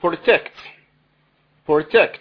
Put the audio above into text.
protect. Protect.